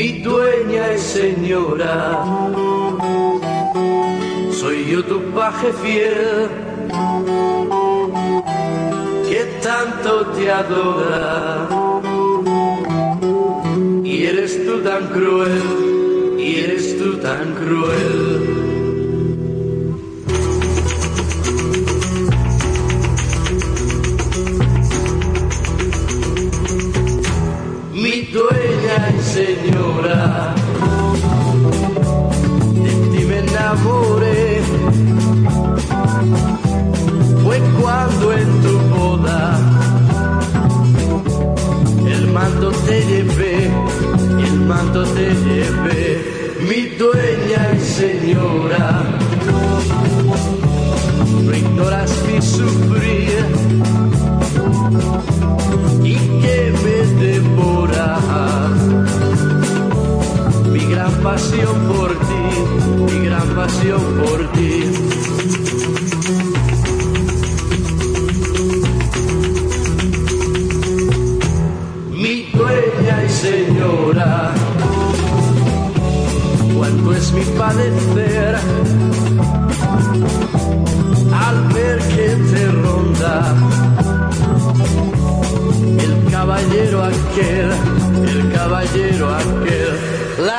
y señora, soy yo tu paje fiel, que tanto te adora. Y eres tú tan cruel, y eres tú tan cruel. mi dueña y señora. De ti me enamoré, fue cuando en tu boda el mando te llevé, el mando te llevé, mi dueña y señora. Pasión por ti, mi gran pasión por ti. Mi dueña y señora, cuánto es mi padecer al ver que te ronda el caballero aquel,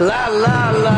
La la la